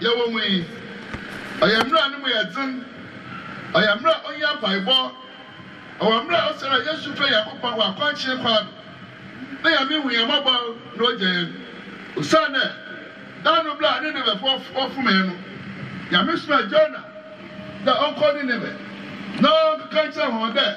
yɛwɔ mu yi, ɔyɛ mmerɛ a ne mu yɛ dzen, ɔyɛ mmerɛ a ohia mpaebɔ, ɔwɔ mmerɛ a ɔsɛ dɛ yɛsu frɛ Nyankopɔn wɔ akwankyee kwaa do na Nyame hu hɛn mbɔbɔr na ogya hɛn. Osiandɛ da no ber a Ninevefo wɔfomee no, Nyame somaa Jonah dɛ ɔnkɔ Nineveh na ɔnkɛkã nkyerɛ hɔn dɛ,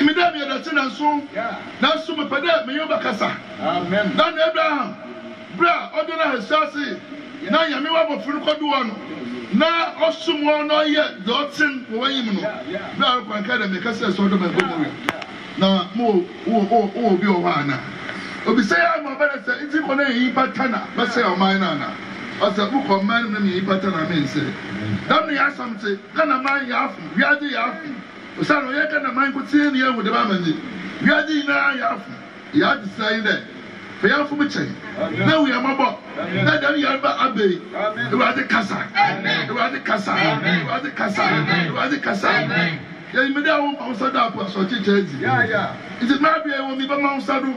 Emi dɛ meyɛ dase nanso nanso mepɛ dɛ menye wo bɛkasa. Nna na Abraham ber a ɔdɔ no ahyɛase na Nyame w'abɔfo no kɔdowaa no na ɔsom hɔn na ɔyɛ dza ɔtsen wɔ w'enyim no. Ber a ɔrokɔ no ɔkaa dɛ, Mekasa dɛ sɛ ɔdɔ bɛn kɔmbɔwia na mowɔ wowɔ wowɔ obi wɔ hɔ ana? Obisae ara ma ɔbaa dɛ, Sɛ edze kɔ na yɛnye nyimpa ta no a, bɛsɛɛ ɔman no ana? Ɔse, Mokɔ ɔman no mu na menye nyimpa ta no a mennsɛɛ. Dɛm na yɛn asɛm tse, Canaman yɛ afom, wiadze yɛ afom. Osian ɔyɛ Ghana man nkotsee na yehu dɛm aman yi. Wiadze nyina yarfo, yarba sɛɛ nye dɛ, fa yarfo bi kyɛ hɛn, na hu hɛn mbɔbɔ, na dɛm yarba aba yi, Ewuradze kasa, Ewuradze kasa, Ewuradze kasa, Ewuradze kasa. Yɛnyim dɛ Wo mma Wo nsa do apo asorɔkye kyɛ edzi, ntsi ma aber a ewɔ mu yi, bɛma Wo nsa do.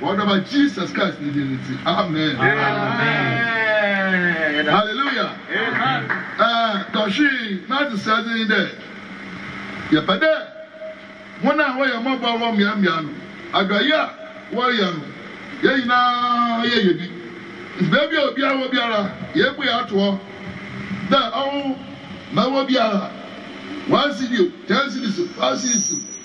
Wɔdɔ ma Jesus Christ ne din nti, amen. Hallelujah. Dɔhwee na adze sɛ dze nye dɛ yɛpɛ dɛ hɔn a wɔyɛ mbɔbɔ a wɔwɔ mbeambea no, adɔyɛ a wɔreyɛ no, hɛn nyina yɛyɛ bi. Ntsi beebi a obiara wɔ biara, yeebu hɛn ato hɔ dɛ ɔwo ma ewɔ biara, one cedi o, ten cedis o, five cedis o,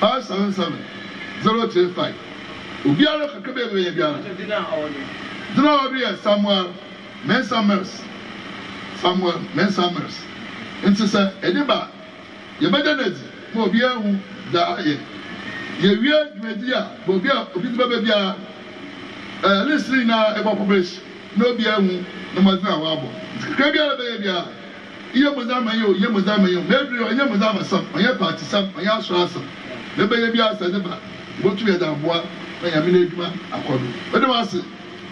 577 035 Obiara kakra bi a ɔbɛyɛ biara. Nso din a ɔwɔ no. Din a ɔwɔ no yɛ Samuel Mensah Merz. Samuel Mensah Merz. Nti sɛ ɛde ba a, yɛbɛda no adzi ma obiara ahu dza ayɛ. Yewie dwumadzi yi a, beebi a obi dze bɛba biara, ɛɛ, list no nyina ebɔ publish na obiara ehu no mbɔdzen a ɔabɔ. Nti kakra biara a ɔbɛyɛ biara. Iyɛ mo dza meyɛ o, iyɛ mo dza meyɛ o, M'edur ɔnnyɛ mo dza masam, ɔnnyɛ paatesɛm, ɔnnyɛ asoɛr asɛm, dza ebɛyɛ biara sɛ edze ba, ibotum yɛ dze aboa ma Nyame n'edwuma akɔ do. Meda mo ase.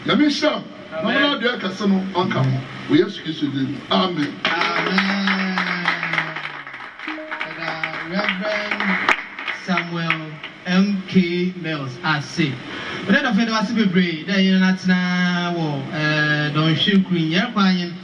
Nyame nhyira mo, na ɔma n'adɔe kɛse no ɔnka mo, wɔ Yesu Kristo dzin mu, amen.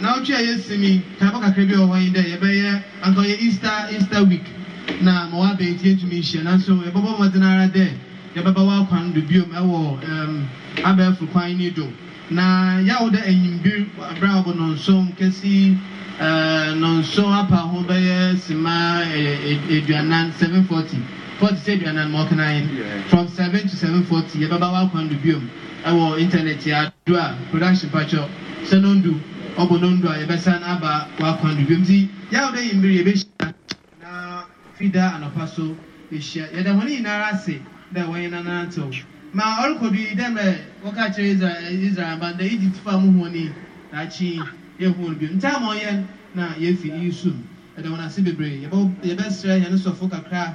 Naawɔtwe a yesi me kaabɔ kakra bi wɔ hɔ yi dɛ yɛbɛyɛ, anka ɔyɛ Easter Easter week na ma ɔabɛn ntsi yenntum nnhyia naaso yɛbɔbɔ mbɔdzen ara dɛ yɛbɛba w'akwan do bio wɔ erm abɛɛfor kwan yi ni do na yɛawo dɛ ewimbir aber a ɔbɔ nɔnson kesi erm nɔnson apa ho bɛyɛ sema eduanan, seven forty, forty si eduanan ma ɔkenaan from seven to seven forty yɛbɛba w'akwan do bio. Ɛwɔ internet yi ara do a production pakyɔ hyɛ no ndu ɔbɔ no ndu a yɛbɛsan aba w'akwan do biom ntsi yaw dɛ eyimbir yɛbɛhyia na Fida anɔpa so ehyia yɛda hɔn nyinara ase dɛ wɔnye no anantsew ma ɔrokɔ do yi dɛ mbrɛ wɔkaa kyerɛ Israel Israel mba no dɛ Egypt fo a muhu hɔn yi daakye yi yɛnnhu hɔn biom ntsi ama ɔyɛ na yeefi iyi so mu yɛda hɔn ase beberee yɛbɔ yɛbɛserɛ hɛn sɔfo kakra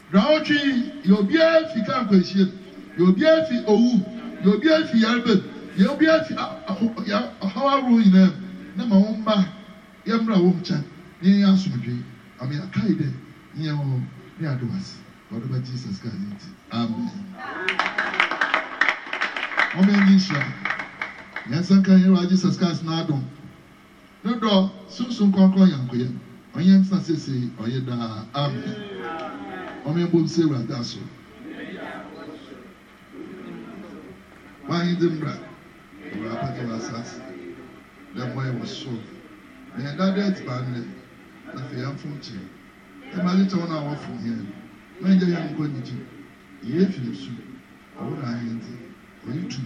Naawɔtwe yi, yɛn obiara fi kaa nkwanhyia mu, yɛn obiara fi owu mu, yɛn obiara fi yarba mu, yɛn obiara fi ɔhaw ahorow nyinaa mu, na ma wo mma yɛmmra wo nkyɛn na yɛnyɛ asomdwee. Ame yɛakae dɛ nyia ɔwɔ hɔ no yɛade wo ase wɔ ɔdɔ ba Jesus Christ dzin ntsi, amen. Hom enyi nhyira hɛn nsa nka hɛn Ewuradze Jesus Christ n'adom. No dɔ, Sunsum Krɔnkrɔn yɛ ankoyɛm, Ɔnye yɛn tsena sesei, Ɔnye daa. Amen. Hom mbɔ mpse Ewuradze aso. W'ahendzi mbra, dɛ ɔwɔ abɔdze wɔ asaase dɛ mbrɛ ɔyɛ wɔ sor. Ma hɛn dada edziban ndɛ, na fa hɛn fom kyɛ hɛn, dɛ mbrɛ yɛdze kyɛ hɔn a wɔfom hɛn no, na nngya hɛn nnkɔ enyigye, yi hɛn fi nsu, ɔwo na ahendzi, ɔnye tum,